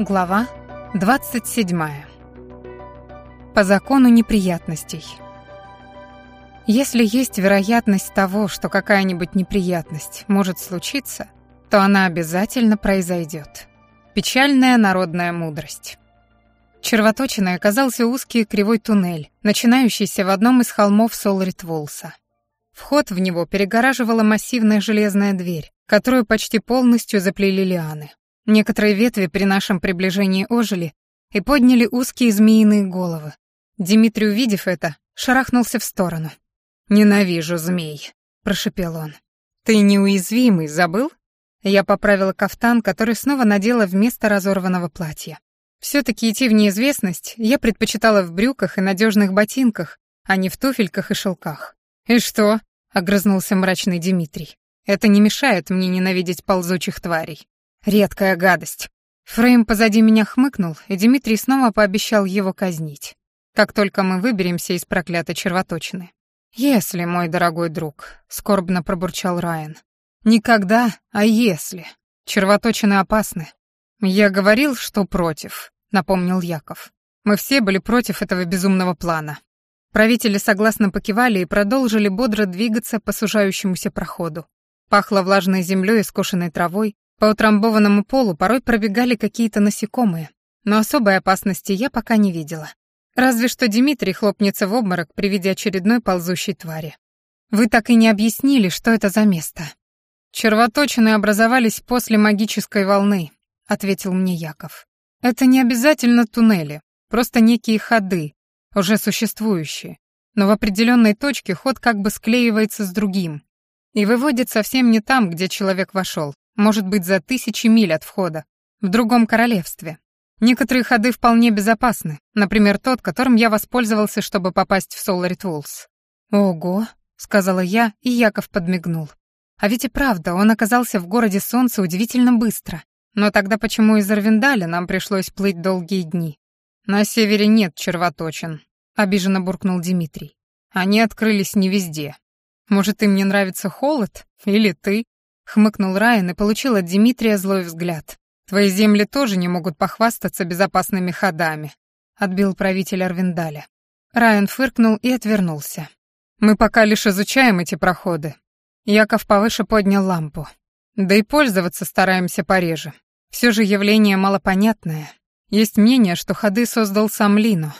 Глава 27. По закону неприятностей. Если есть вероятность того, что какая-нибудь неприятность может случиться, то она обязательно произойдет. Печальная народная мудрость. Червоточиной оказался узкий кривой туннель, начинающийся в одном из холмов Солритволса. Вход в него перегораживала массивная железная дверь, которую почти полностью заплели лианы. Некоторые ветви при нашем приближении ожили и подняли узкие змеиные головы. Дмитрий, увидев это, шарахнулся в сторону. «Ненавижу змей», — прошепел он. «Ты неуязвимый, забыл?» Я поправила кафтан, который снова надела вместо разорванного платья. Все-таки идти в неизвестность я предпочитала в брюках и надежных ботинках, а не в туфельках и шелках. «И что?» — огрызнулся мрачный Дмитрий. «Это не мешает мне ненавидеть ползучих тварей. Редкая гадость. Фрейм позади меня хмыкнул, и Дмитрий снова пообещал его казнить. Как только мы выберемся из проклятой червоточины. «Если, мой дорогой друг», — скорбно пробурчал Райан. «Никогда, а если. Червоточины опасны». «Я говорил, что против», — напомнил Яков. «Мы все были против этого безумного плана». Правители согласно покивали и продолжили бодро двигаться по сужающемуся проходу. Пахло влажной землей и скошенной травой, по утрамбованному полу порой пробегали какие-то насекомые, но особой опасности я пока не видела. Разве что Дмитрий хлопнется в обморок при виде очередной ползущей твари. Вы так и не объяснили, что это за место. Червоточины образовались после магической волны, ответил мне Яков. Это не обязательно туннели, просто некие ходы, уже существующие. Но в определенной точке ход как бы склеивается с другим и выводит совсем не там, где человек вошел, может быть, за тысячи миль от входа, в другом королевстве. Некоторые ходы вполне безопасны, например, тот, которым я воспользовался, чтобы попасть в Соларит Вулс. «Ого», — сказала я, и Яков подмигнул. А ведь и правда, он оказался в городе солнца удивительно быстро. Но тогда почему из Арвиндаля нам пришлось плыть долгие дни? На севере нет червоточин, обиженно буркнул Дмитрий. Они открылись не везде. Может, им не нравится холод? Или ты? Хмыкнул Райан и получил от Дмитрия злой взгляд. «Твои земли тоже не могут похвастаться безопасными ходами», — отбил правитель Арвиндаля. Райан фыркнул и отвернулся. «Мы пока лишь изучаем эти проходы». Яков повыше поднял лампу. «Да и пользоваться стараемся пореже. Все же явление малопонятное. Есть мнение, что ходы создал сам Лино».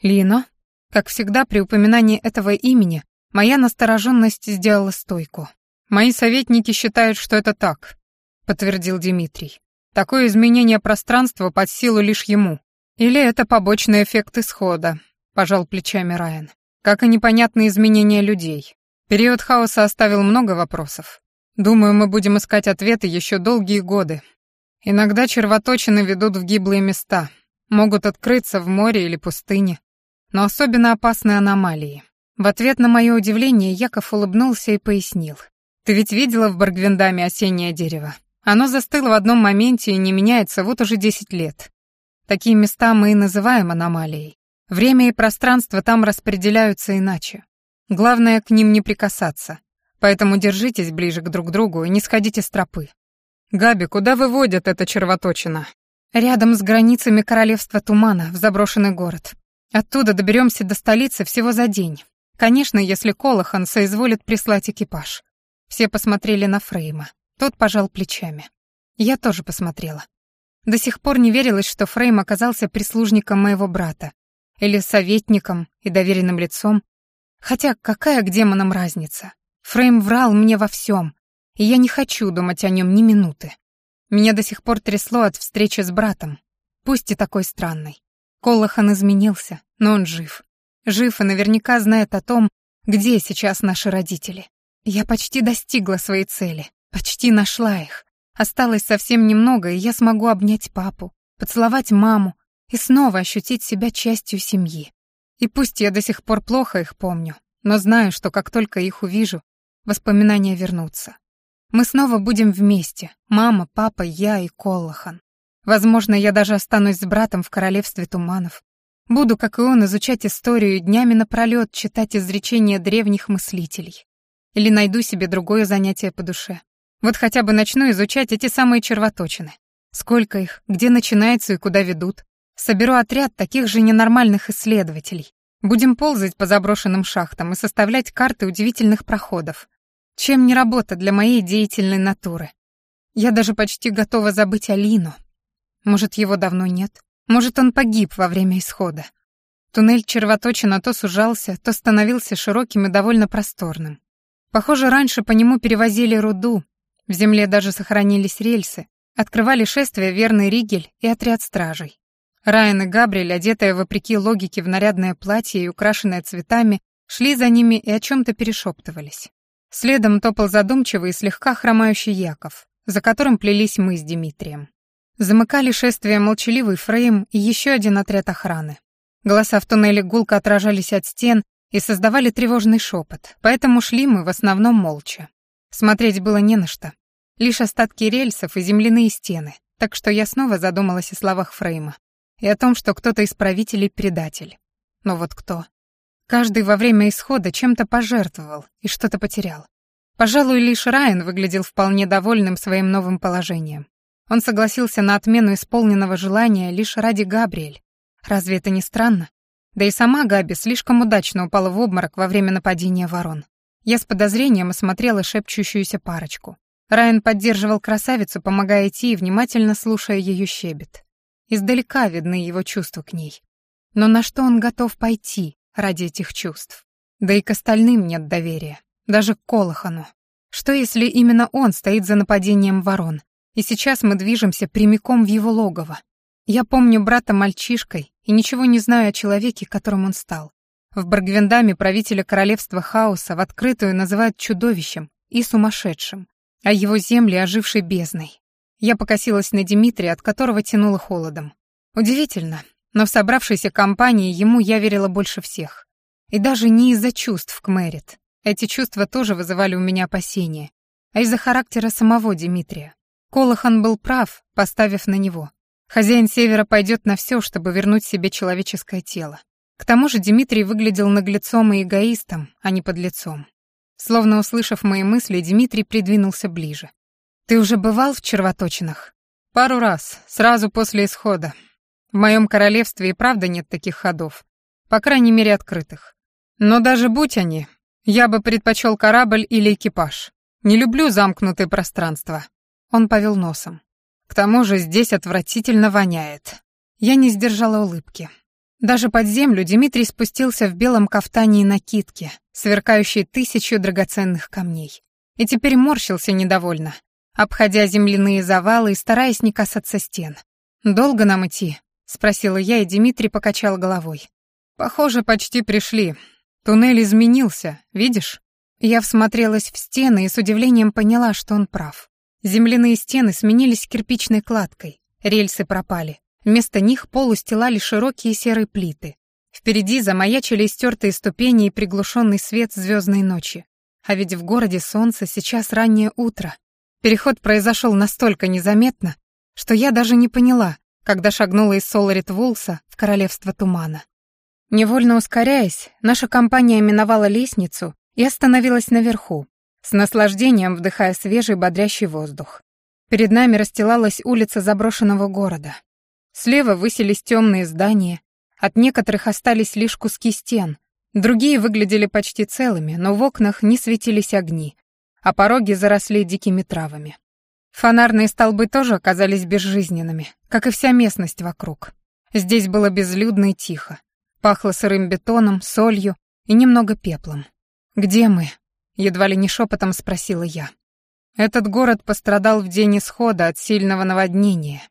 «Лино?» Как всегда, при упоминании этого имени моя настороженность сделала стойку. Мои советники считают, что это так, подтвердил Дмитрий. Такое изменение пространства под силу лишь ему. Или это побочный эффект исхода, пожал плечами Райан. Как и непонятные изменения людей. Период хаоса оставил много вопросов. Думаю, мы будем искать ответы еще долгие годы. Иногда червоточины ведут в гиблые места, могут открыться в море или пустыне, но особенно опасны аномалии. В ответ на мое удивление Яков улыбнулся и пояснил. Ты ведь видела в Баргвиндаме осеннее дерево? Оно застыло в одном моменте и не меняется вот уже 10 лет. Такие места мы и называем аномалией. Время и пространство там распределяются иначе. Главное, к ним не прикасаться. Поэтому держитесь ближе к друг другу и не сходите с тропы. «Габи, куда выводят это червоточина?» «Рядом с границами Королевства Тумана, в заброшенный город. Оттуда доберемся до столицы всего за день. Конечно, если Колохан соизволит прислать экипаж. Все посмотрели на Фрейма. Тот пожал плечами. Я тоже посмотрела. До сих пор не верилось, что Фрейм оказался прислужником моего брата. Или советником и доверенным лицом. Хотя какая к демонам разница? Фрейм врал мне во всем, и я не хочу думать о нем ни минуты. Меня до сих пор трясло от встречи с братом, пусть и такой странный. Колохан изменился, но он жив. Жив и наверняка знает о том, где сейчас наши родители. Я почти достигла своей цели, почти нашла их. Осталось совсем немного, и я смогу обнять папу, поцеловать маму и снова ощутить себя частью семьи. И пусть я до сих пор плохо их помню, но знаю, что как только их увижу, воспоминания вернутся. Мы снова будем вместе, мама, папа, я и Коллахан. Возможно, я даже останусь с братом в королевстве туманов. Буду, как и он, изучать историю днями напролёт читать изречения древних мыслителей или найду себе другое занятие по душе. Вот хотя бы начну изучать эти самые червоточины. Сколько их, где начинаются и куда ведут. Соберу отряд таких же ненормальных исследователей. Будем ползать по заброшенным шахтам и составлять карты удивительных проходов. Чем не работа для моей деятельной натуры? Я даже почти готова забыть Алину. Может, его давно нет? Может, он погиб во время исхода? Туннель червоточина то сужался, то становился широким и довольно просторным. Похоже, раньше по нему перевозили руду, в земле даже сохранились рельсы, открывали шествие верный Ригель и отряд стражей. Райан и Габриэль, одетые вопреки логике в нарядное платье и украшенное цветами, шли за ними и о чем-то перешептывались. Следом топал задумчивый и слегка хромающий Яков, за которым плелись мы с Дмитрием. Замыкали шествие молчаливый Фрейм и еще один отряд охраны. Голоса в туннеле гулко отражались от стен, и создавали тревожный шепот, поэтому шли мы в основном молча. Смотреть было не на что. Лишь остатки рельсов и земляные стены, так что я снова задумалась о словах Фрейма и о том, что кто-то из правителей предатель. Но вот кто? Каждый во время исхода чем-то пожертвовал и что-то потерял. Пожалуй, лишь Райан выглядел вполне довольным своим новым положением. Он согласился на отмену исполненного желания лишь ради Габриэль. Разве это не странно? Да и сама Габи слишком удачно упала в обморок во время нападения ворон. Я с подозрением осмотрела шепчущуюся парочку. Райан поддерживал красавицу, помогая идти и внимательно слушая ее щебет. Издалека видны его чувства к ней. Но на что он готов пойти ради этих чувств? Да и к остальным нет доверия, даже к Колохану. Что если именно он стоит за нападением ворон, и сейчас мы движемся прямиком в его логово, я помню брата мальчишкой и ничего не знаю о человеке, которым он стал. В Баргвендаме правителя королевства хаоса в открытую называют чудовищем и сумасшедшим, а его земли ожившей бездной. Я покосилась на Дмитрия, от которого тянуло холодом. Удивительно, но в собравшейся компании ему я верила больше всех. И даже не из-за чувств к Мэрит. Эти чувства тоже вызывали у меня опасения, а из-за характера самого Дмитрия. Колохан был прав, поставив на него — Хозяин Севера пойдет на все, чтобы вернуть себе человеческое тело. К тому же Дмитрий выглядел наглецом и эгоистом, а не подлецом. Словно услышав мои мысли, Дмитрий придвинулся ближе. «Ты уже бывал в червоточинах?» «Пару раз, сразу после исхода. В моем королевстве и правда нет таких ходов. По крайней мере, открытых. Но даже будь они, я бы предпочел корабль или экипаж. Не люблю замкнутые пространства». Он повел носом. К тому же здесь отвратительно воняет. Я не сдержала улыбки. Даже под землю Дмитрий спустился в белом кафтане и накидке, сверкающей тысячу драгоценных камней. И теперь морщился недовольно, обходя земляные завалы и стараясь не касаться стен. «Долго нам идти?» — спросила я, и Дмитрий покачал головой. «Похоже, почти пришли. Туннель изменился, видишь?» Я всмотрелась в стены и с удивлением поняла, что он прав. Земляные стены сменились кирпичной кладкой, рельсы пропали. Вместо них пол устилали широкие серые плиты. Впереди замаячили истертые ступени и приглушенный свет звездной ночи. А ведь в городе солнце сейчас раннее утро. Переход произошел настолько незаметно, что я даже не поняла, когда шагнула из Соларит Вулса в Королевство Тумана. Невольно ускоряясь, наша компания миновала лестницу и остановилась наверху, с наслаждением вдыхая свежий бодрящий воздух. Перед нами расстилалась улица заброшенного города. Слева высились темные здания, от некоторых остались лишь куски стен, другие выглядели почти целыми, но в окнах не светились огни, а пороги заросли дикими травами. Фонарные столбы тоже оказались безжизненными, как и вся местность вокруг. Здесь было безлюдно и тихо. Пахло сырым бетоном, солью и немного пеплом. «Где мы?» едва ли не шепотом спросила я. Этот город пострадал в день исхода от сильного наводнения.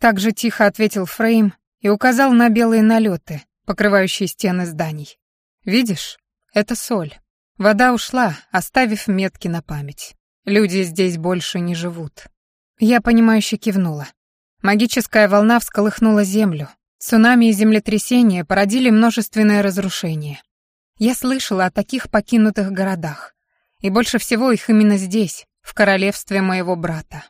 Так же тихо ответил Фрейм и указал на белые налеты, покрывающие стены зданий. Видишь, это соль. Вода ушла, оставив метки на память. Люди здесь больше не живут. Я понимающе кивнула. Магическая волна всколыхнула землю. Цунами и землетрясения породили множественное разрушение. Я слышала о таких покинутых городах. И больше всего их именно здесь, в королевстве моего брата.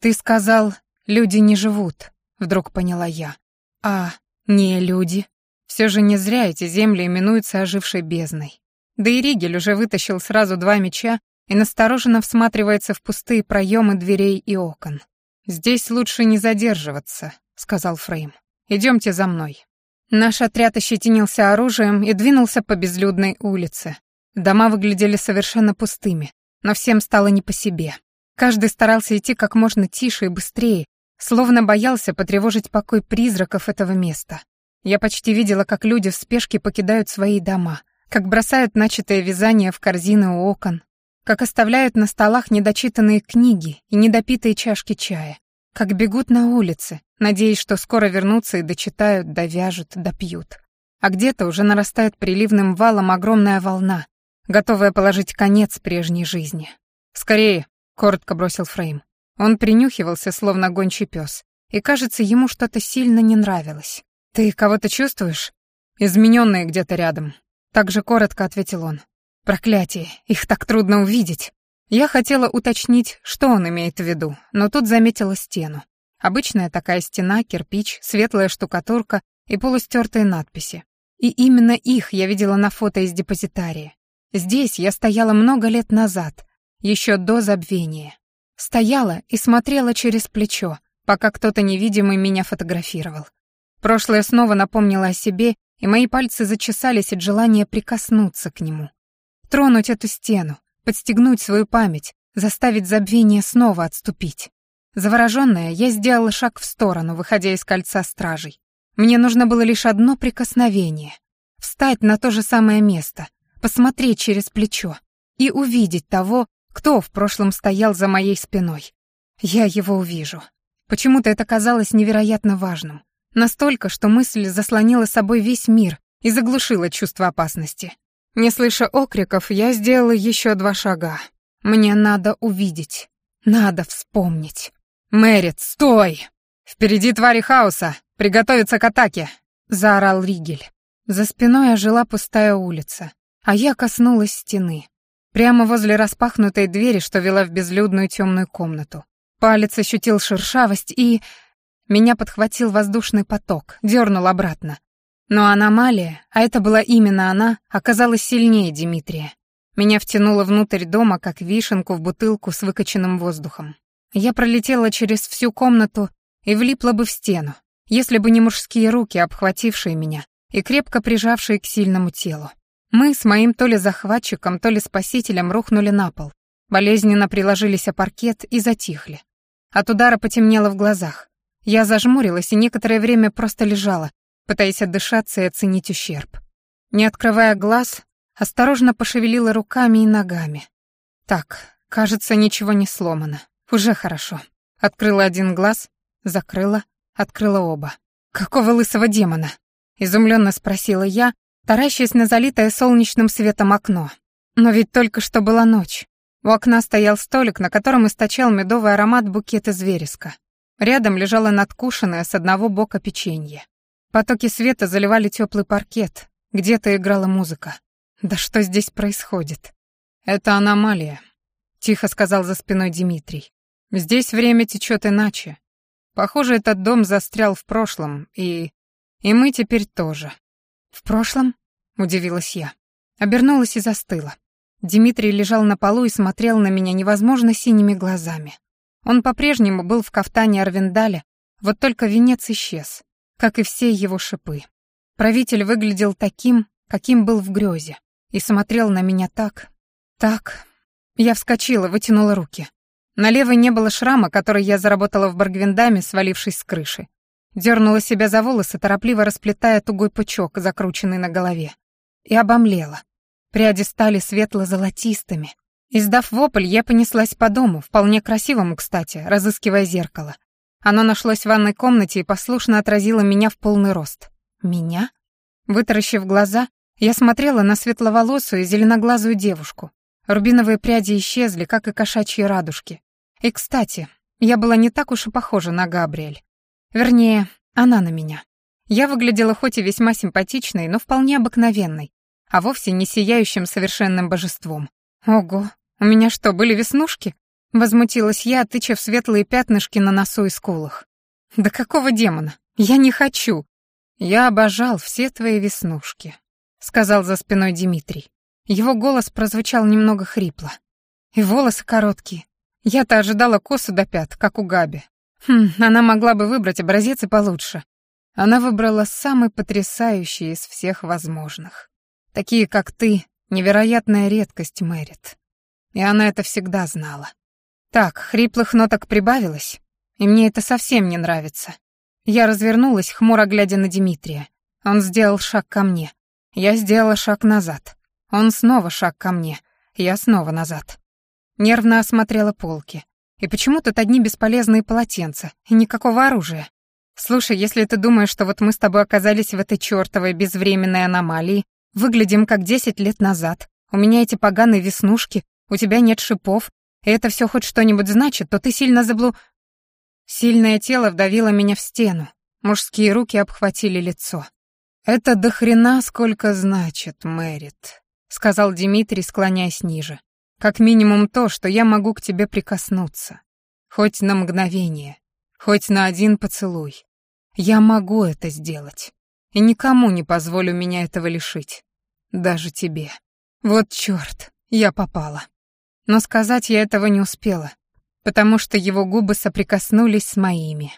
Ты сказал, люди не живут, вдруг поняла я. А, не люди. Все же не зря эти земли именуются ожившей бездной. Да и Ригель уже вытащил сразу два меча и настороженно всматривается в пустые проемы дверей и окон. «Здесь лучше не задерживаться», — сказал Фрейм. «Идемте за мной». Наш отряд ощетинился оружием и двинулся по безлюдной улице, Дома выглядели совершенно пустыми, но всем стало не по себе. Каждый старался идти как можно тише и быстрее, словно боялся потревожить покой призраков этого места. Я почти видела, как люди в спешке покидают свои дома, как бросают начатое вязание в корзины у окон, как оставляют на столах недочитанные книги и недопитые чашки чая, как бегут на улице, надеясь, что скоро вернутся и дочитают, довяжут, допьют. А где-то уже нарастает приливным валом огромная волна, готовая положить конец прежней жизни. «Скорее!» — коротко бросил Фрейм. Он принюхивался, словно гончий пес, и, кажется, ему что-то сильно не нравилось. «Ты кого-то чувствуешь?» «Измененные где-то рядом», — так же коротко ответил он. «Проклятие, их так трудно увидеть!» Я хотела уточнить, что он имеет в виду, но тут заметила стену. Обычная такая стена, кирпич, светлая штукатурка и полустертые надписи. И именно их я видела на фото из депозитария. Здесь я стояла много лет назад, еще до забвения. Стояла и смотрела через плечо, пока кто-то невидимый меня фотографировал. Прошлое снова напомнило о себе, и мои пальцы зачесались от желания прикоснуться к нему. Тронуть эту стену, подстегнуть свою память, заставить забвение снова отступить. Завороженная, я сделала шаг в сторону, выходя из кольца стражей. Мне нужно было лишь одно прикосновение. Встать на то же самое место, посмотреть через плечо и увидеть того, кто в прошлом стоял за моей спиной. Я его увижу. Почему-то это казалось невероятно важным. Настолько, что мысль заслонила собой весь мир и заглушила чувство опасности. Не слыша окриков, я сделала еще два шага. Мне надо увидеть. Надо вспомнить. «Мэрит, стой!» «Впереди твари хаоса! Приготовиться к атаке!» — заорал Ригель. За спиной ожила пустая улица. А я коснулась стены. Прямо возле распахнутой двери, что вела в безлюдную темную комнату. Палец ощутил шершавость и... Меня подхватил воздушный поток, дернул обратно. Но аномалия, а это была именно она, оказалась сильнее Дмитрия. Меня втянуло внутрь дома, как вишенку в бутылку с выкачанным воздухом. Я пролетела через всю комнату и влипла бы в стену, если бы не мужские руки, обхватившие меня и крепко прижавшие к сильному телу. Мы с моим то ли захватчиком, то ли спасителем рухнули на пол, болезненно приложились о паркет и затихли. От удара потемнело в глазах. Я зажмурилась и некоторое время просто лежала, пытаясь отдышаться и оценить ущерб. Не открывая глаз, осторожно пошевелила руками и ногами. Так, кажется, ничего не сломано. Уже хорошо. Открыла один глаз, закрыла, открыла оба. «Какого лысого демона?» — изумленно спросила я, таращаясь на залитое солнечным светом окно. Но ведь только что была ночь. У окна стоял столик, на котором источал медовый аромат букета звереска. Рядом лежало надкушенное с одного бока печенье. Потоки света заливали теплый паркет, где-то играла музыка. Да что здесь происходит? Это аномалия, тихо сказал за спиной Дмитрий. Здесь время течет иначе. Похоже, этот дом застрял в прошлом, и... и мы теперь тоже. «В прошлом?» — удивилась я. Обернулась и застыла. Дмитрий лежал на полу и смотрел на меня невозможно синими глазами. Он по-прежнему был в кафтане Арвиндаля, вот только венец исчез, как и все его шипы. Правитель выглядел таким, каким был в грезе, и смотрел на меня так, так. Я вскочила, вытянула руки. На левой не было шрама, который я заработала в Баргвиндаме, свалившись с крыши. Дернула себя за волосы, торопливо расплетая тугой пучок, закрученный на голове. И обомлела. Пряди стали светло-золотистыми. Издав вопль, я понеслась по дому, вполне красивому, кстати, разыскивая зеркало. Оно нашлось в ванной комнате и послушно отразило меня в полный рост. Меня? Вытаращив глаза, я смотрела на светловолосую зеленоглазую девушку. Рубиновые пряди исчезли, как и кошачьи радужки. И, кстати, я была не так уж и похожа на Габриэль. Вернее, она на меня. Я выглядела хоть и весьма симпатичной, но вполне обыкновенной, а вовсе не сияющим совершенным божеством. «Ого, у меня что, были веснушки?» — возмутилась я, тыча в светлые пятнышки на носу и скулах. «Да какого демона? Я не хочу!» «Я обожал все твои веснушки», — сказал за спиной Дмитрий. Его голос прозвучал немного хрипло. И волосы короткие. Я-то ожидала косу до пят, как у Габи, Хм, она могла бы выбрать образец и получше. Она выбрала самый потрясающий из всех возможных. Такие, как ты, невероятная редкость, Мэрит. И она это всегда знала. Так, хриплых ноток прибавилось, и мне это совсем не нравится. Я развернулась, хмуро глядя на Дмитрия. Он сделал шаг ко мне. Я сделала шаг назад. Он снова шаг ко мне. Я снова назад. Нервно осмотрела полки. И почему тут одни бесполезные полотенца и никакого оружия? Слушай, если ты думаешь, что вот мы с тобой оказались в этой чёртовой безвременной аномалии, выглядим как десять лет назад, у меня эти поганые веснушки, у тебя нет шипов, и это всё хоть что-нибудь значит, то ты сильно заблу... Сильное тело вдавило меня в стену, мужские руки обхватили лицо. «Это до хрена сколько значит, Мэрит», — сказал Дмитрий, склоняясь ниже. Как минимум то, что я могу к тебе прикоснуться. Хоть на мгновение, хоть на один поцелуй. Я могу это сделать. И никому не позволю меня этого лишить. Даже тебе. Вот чёрт, я попала. Но сказать я этого не успела, потому что его губы соприкоснулись с моими.